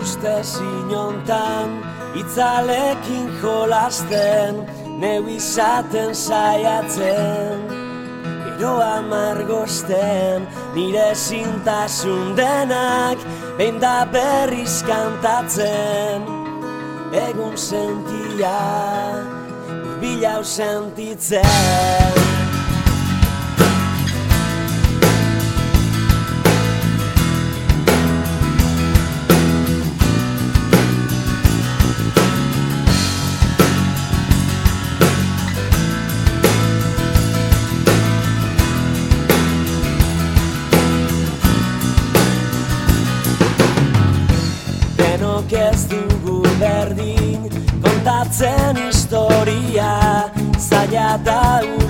uste zinontan Itzalekin jolasten Neu izaten saiatzen. Gero amargosten Nire zintasun denak Behin da berriz kantatzen. Egun sentia Bilau sentitzen kontatzen historia Zaila da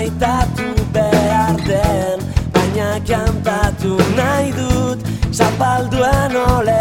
maitatu behar den Baina kantatu nahi dut zapalduen olerkia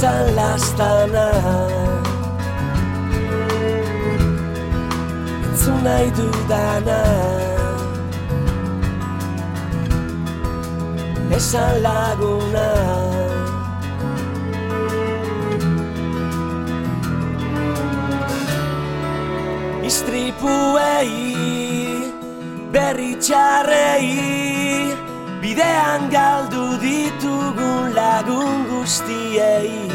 esan lastana. Entzun nahi dudana. Esan laguna. Istripuei, berri txarrei Bidean galdu ditugun lagun guztiei.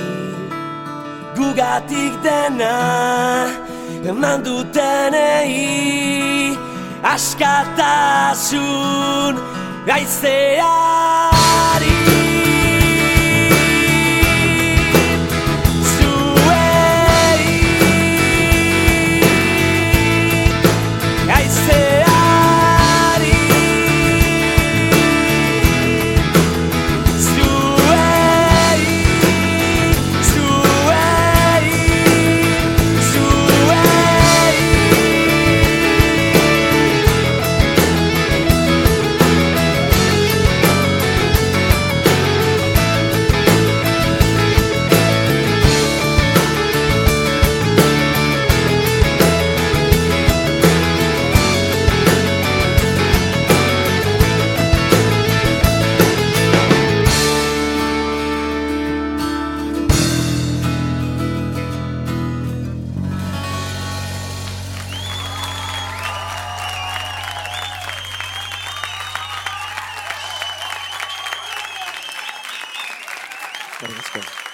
Gugatik dena eman dutenei. Askatasun gaizeari Дякую.